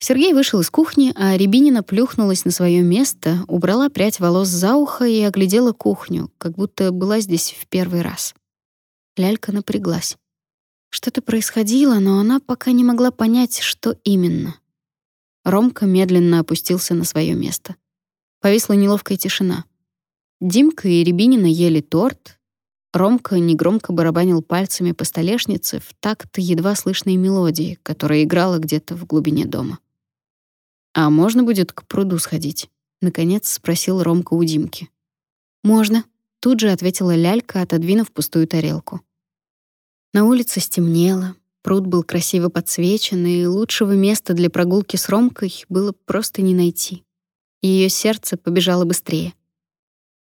Speaker 2: Сергей вышел из кухни, а Рябинина плюхнулась на свое место, убрала прядь волос за ухо и оглядела кухню, как будто была здесь в первый раз. Лялька напряглась. Что-то происходило, но она пока не могла понять, что именно. Ромка медленно опустился на свое место. Повисла неловкая тишина. Димка и Рябинина ели торт. Ромка негромко барабанил пальцами по столешнице в такт едва слышной мелодии, которая играла где-то в глубине дома. «А можно будет к пруду сходить?» — наконец спросил Ромка у Димки. «Можно», — тут же ответила Лялька, отодвинув пустую тарелку. На улице стемнело, пруд был красиво подсвечен, и лучшего места для прогулки с Ромкой было просто не найти. Ее сердце побежало быстрее.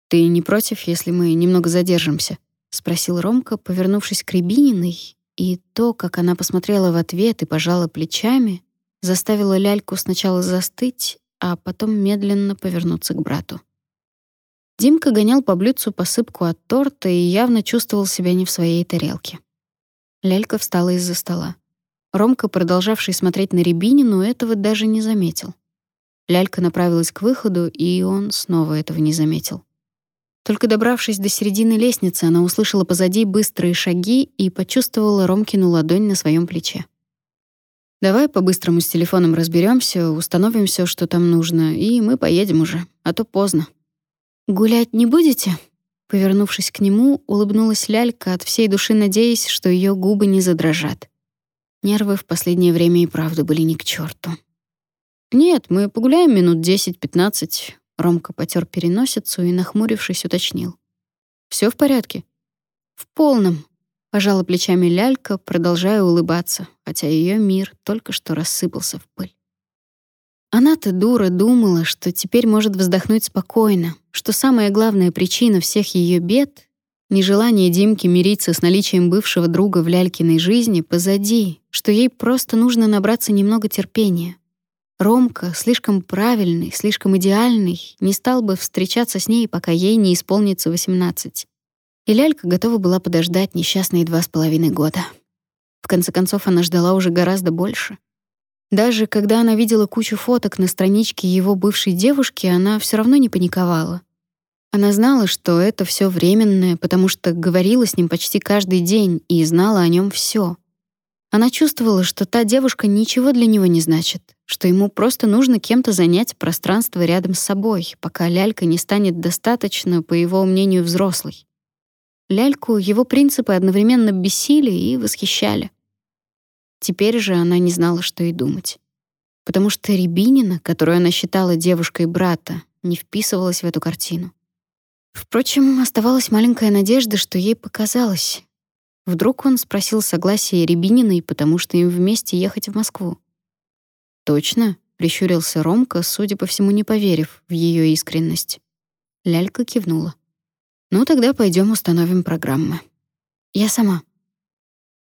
Speaker 2: «Ты не против, если мы немного задержимся?» — спросил Ромка, повернувшись к Рябининой, и то, как она посмотрела в ответ и пожала плечами, заставило ляльку сначала застыть, а потом медленно повернуться к брату. Димка гонял по блюдцу посыпку от торта и явно чувствовал себя не в своей тарелке. Лялька встала из-за стола. Ромка, продолжавший смотреть на Рябинину, этого даже не заметил. Лялька направилась к выходу, и он снова этого не заметил. Только добравшись до середины лестницы, она услышала позади быстрые шаги и почувствовала Ромкину ладонь на своем плече. «Давай по-быстрому с телефоном разберемся, установим все, что там нужно, и мы поедем уже, а то поздно». «Гулять не будете?» Повернувшись к нему, улыбнулась Лялька, от всей души надеясь, что ее губы не задрожат. Нервы в последнее время и правда были ни к черту. «Нет, мы погуляем минут десять-пятнадцать», — Ромка потер переносицу и, нахмурившись, уточнил. Все в порядке?» «В полном», — пожала плечами Лялька, продолжая улыбаться, хотя ее мир только что рассыпался в пыль. Она-то дура думала, что теперь может вздохнуть спокойно, что самая главная причина всех ее бед — нежелание Димки мириться с наличием бывшего друга в Лялькиной жизни позади, что ей просто нужно набраться немного терпения. Ромка, слишком правильный, слишком идеальный, не стал бы встречаться с ней, пока ей не исполнится 18. И Лялька готова была подождать несчастные два с половиной года. В конце концов, она ждала уже гораздо больше. Даже когда она видела кучу фоток на страничке его бывшей девушки, она все равно не паниковала. Она знала, что это все временное, потому что говорила с ним почти каждый день и знала о нем все. Она чувствовала, что та девушка ничего для него не значит, что ему просто нужно кем-то занять пространство рядом с собой, пока лялька не станет достаточно, по его мнению, взрослой. Ляльку его принципы одновременно бесили и восхищали. Теперь же она не знала, что и думать. потому что Рябинина, которую она считала девушкой брата, не вписывалась в эту картину. Впрочем, оставалась маленькая надежда, что ей показалось. Вдруг он спросил согласия Рябининой, потому что им вместе ехать в Москву. «Точно?» — прищурился Ромка, судя по всему, не поверив в ее искренность. Лялька кивнула. «Ну, тогда пойдем установим программы». «Я сама».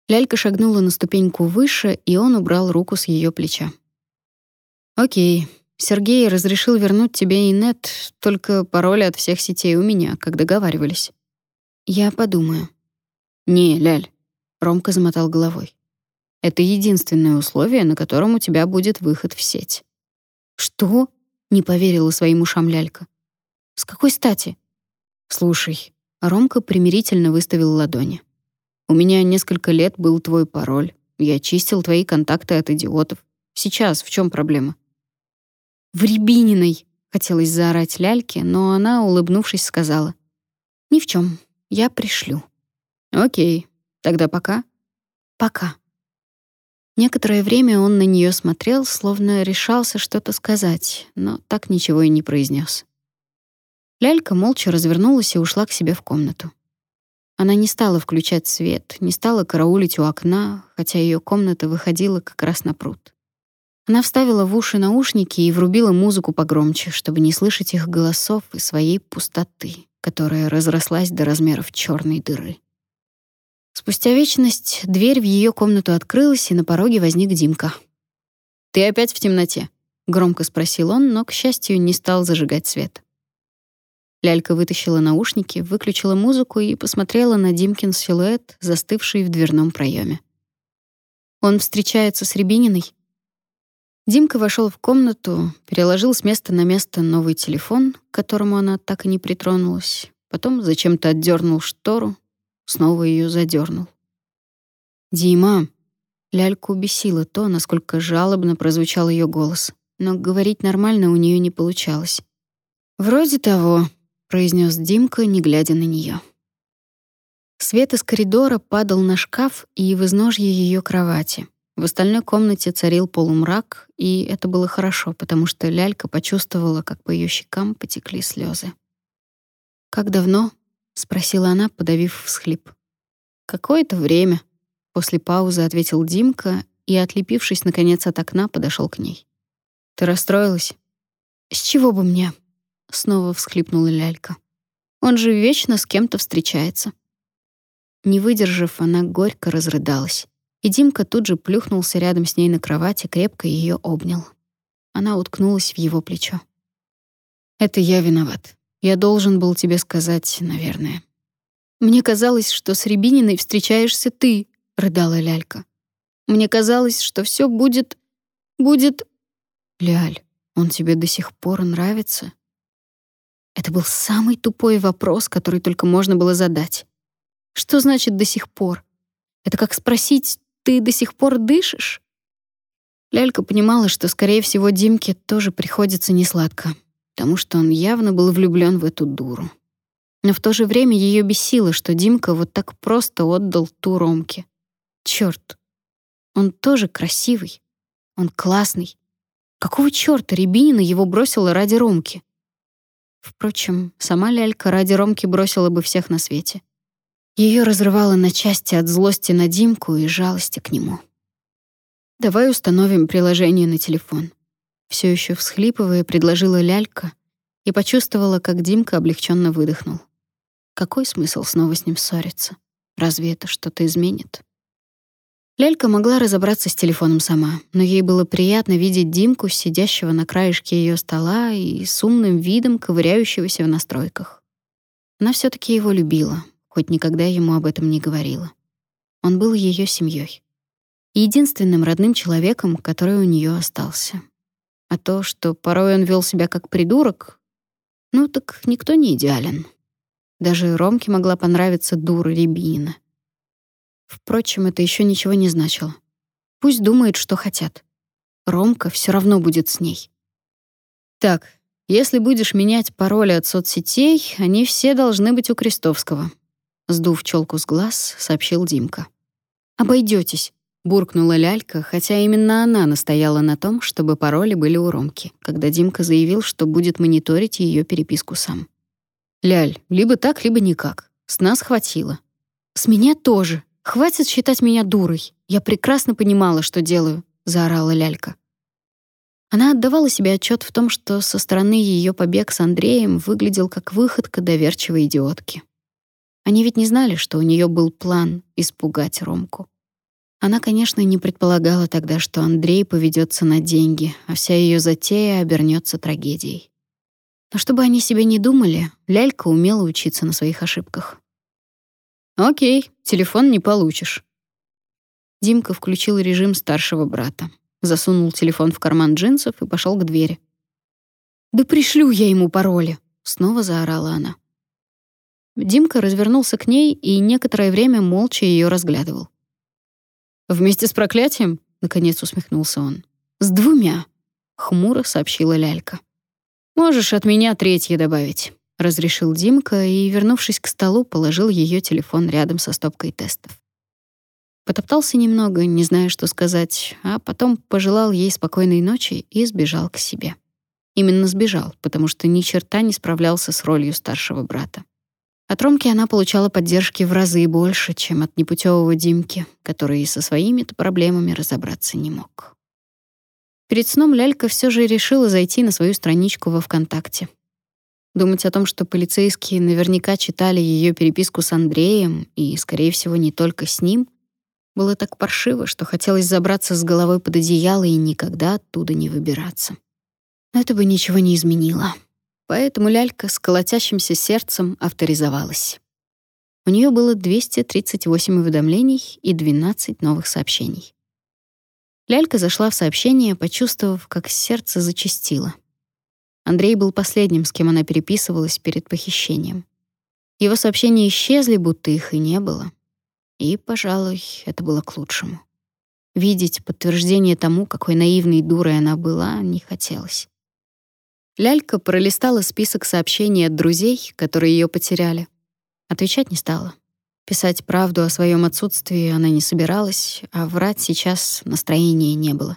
Speaker 2: Лялька шагнула на ступеньку выше, и он убрал руку с ее плеча. «Окей, Сергей разрешил вернуть тебе инет, только пароли от всех сетей у меня, как договаривались. Я подумаю. Не, Ляль, Ромка замотал головой. Это единственное условие, на котором у тебя будет выход в сеть. Что? Не поверила своим ушам Лялька. С какой стати? Слушай, Ромка примирительно выставил ладони. У меня несколько лет был твой пароль. Я чистил твои контакты от идиотов. Сейчас в чем проблема? В Рябининой, хотелось заорать Ляльке, но она, улыбнувшись, сказала: "Ни в чем. Я пришлю". О'кей. Тогда пока. Пока. Некоторое время он на нее смотрел, словно решался что-то сказать, но так ничего и не произнес. Лялька молча развернулась и ушла к себе в комнату. Она не стала включать свет, не стала караулить у окна, хотя ее комната выходила как раз на пруд. Она вставила в уши наушники и врубила музыку погромче, чтобы не слышать их голосов и своей пустоты, которая разрослась до размеров черной дыры. Спустя вечность дверь в ее комнату открылась, и на пороге возник Димка. «Ты опять в темноте?» — громко спросил он, но, к счастью, не стал зажигать свет. Лялька вытащила наушники, выключила музыку и посмотрела на Димкин силуэт, застывший в дверном проеме. «Он встречается с Рябининой?» Димка вошел в комнату, переложил с места на место новый телефон, к которому она так и не притронулась, потом зачем-то отдернул штору, снова ее задернул. «Дима!» Ляльку бесило то, насколько жалобно прозвучал ее голос, но говорить нормально у нее не получалось. «Вроде того», — произнес Димка, не глядя на нее. Свет из коридора падал на шкаф и в изножье ее кровати. В остальной комнате царил полумрак, и это было хорошо, потому что Лялька почувствовала, как по ее щекам потекли слезы. «Как давно?» — спросила она, подавив всхлип. «Какое-то время», — после паузы ответил Димка и, отлепившись, наконец, от окна, подошел к ней. «Ты расстроилась?» «С чего бы мне?» — снова всхлипнула Лялька. «Он же вечно с кем-то встречается». Не выдержав, она горько разрыдалась и Димка тут же плюхнулся рядом с ней на кровати, крепко ее обнял. Она уткнулась в его плечо. «Это я виноват. Я должен был тебе сказать, наверное». «Мне казалось, что с Рябининой встречаешься ты», — рыдала Лялька. «Мне казалось, что все будет... будет...» «Ляль, он тебе до сих пор нравится?» Это был самый тупой вопрос, который только можно было задать. Что значит «до сих пор»? Это как спросить, ты до сих пор дышишь?» Лялька понимала, что, скорее всего, Димке тоже приходится несладко, потому что он явно был влюблён в эту дуру. Но в то же время её бесило, что Димка вот так просто отдал ту Ромке. Чёрт, он тоже красивый, он классный. Какого чёрта Рябинина его бросила ради Ромки? Впрочем, сама Лялька ради Ромки бросила бы всех на свете. Ее разрывало на части от злости на Димку и жалости к нему. «Давай установим приложение на телефон». Все еще всхлипывая, предложила Лялька и почувствовала, как Димка облегченно выдохнул. Какой смысл снова с ним ссориться? Разве это что-то изменит? Лялька могла разобраться с телефоном сама, но ей было приятно видеть Димку, сидящего на краешке ее стола и с умным видом ковыряющегося в настройках. Она все таки его любила, хоть никогда ему об этом не говорила. Он был ее семьей, единственным родным человеком, который у нее остался. А то, что порой он вел себя как придурок, ну так никто не идеален. Даже Ромке могла понравиться дура Рябинина. Впрочем, это еще ничего не значило. Пусть думают, что хотят. Ромка все равно будет с ней. Так, если будешь менять пароли от соцсетей, они все должны быть у Крестовского. Сдув челку с глаз, сообщил Димка. Обойдетесь, буркнула Лялька, хотя именно она настояла на том, чтобы пароли были у Ромки, когда Димка заявил, что будет мониторить ее переписку сам. «Ляль, либо так, либо никак. С нас хватило». «С меня тоже. Хватит считать меня дурой. Я прекрасно понимала, что делаю», — заорала Лялька. Она отдавала себе отчет в том, что со стороны ее побег с Андреем выглядел как выходка доверчивой идиотки. Они ведь не знали, что у нее был план испугать Ромку. Она, конечно, не предполагала тогда, что Андрей поведется на деньги, а вся ее затея обернется трагедией. Но чтобы они себе не думали, Лялька умела учиться на своих ошибках. «Окей, телефон не получишь». Димка включил режим старшего брата засунул телефон в карман джинсов и пошел к двери. «Да пришлю я ему пароли!» — снова заорала она. Димка развернулся к ней и некоторое время молча ее разглядывал. «Вместе с проклятием?» — наконец усмехнулся он. «С двумя», — хмуро сообщила Лялька. «Можешь от меня третье добавить», — разрешил Димка и, вернувшись к столу, положил ее телефон рядом со стопкой тестов. Потоптался немного, не зная, что сказать, а потом пожелал ей спокойной ночи и сбежал к себе. Именно сбежал, потому что ни черта не справлялся с ролью старшего брата. От Ромки она получала поддержки в разы больше, чем от непутевого Димки, который и со своими-то проблемами разобраться не мог. Перед сном Лялька все же решила зайти на свою страничку во ВКонтакте. Думать о том, что полицейские наверняка читали ее переписку с Андреем, и, скорее всего, не только с ним, было так паршиво, что хотелось забраться с головой под одеяло и никогда оттуда не выбираться. Но это бы ничего не изменило. Поэтому лялька с колотящимся сердцем авторизовалась. У нее было 238 уведомлений и 12 новых сообщений. Лялька зашла в сообщение, почувствовав, как сердце зачастило. Андрей был последним, с кем она переписывалась перед похищением. Его сообщения исчезли, будто их и не было. И, пожалуй, это было к лучшему. Видеть подтверждение тому, какой наивной дурой она была, не хотелось. Лялька пролистала список сообщений от друзей, которые ее потеряли. Отвечать не стала. Писать правду о своем отсутствии она не собиралась, а врать сейчас настроения не было.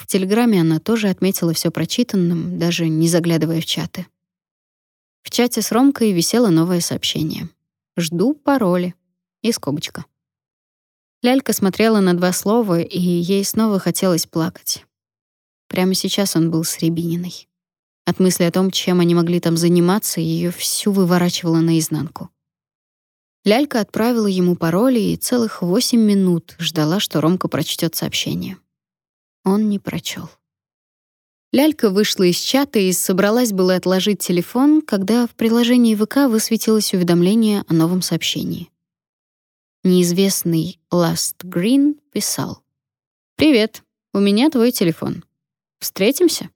Speaker 2: В Телеграме она тоже отметила все прочитанным, даже не заглядывая в чаты. В чате с Ромкой висело новое сообщение. «Жду пароли» и скобочка. Лялька смотрела на два слова, и ей снова хотелось плакать. Прямо сейчас он был с Рябининой. От мысли о том, чем они могли там заниматься, ее всю выворачивало наизнанку. Лялька отправила ему пароли и целых восемь минут ждала, что Ромка прочтет сообщение. Он не прочел. Лялька вышла из чата и собралась было отложить телефон, когда в приложении ВК высветилось уведомление о новом сообщении. Неизвестный Last Green писал. «Привет, у меня твой телефон. Встретимся?»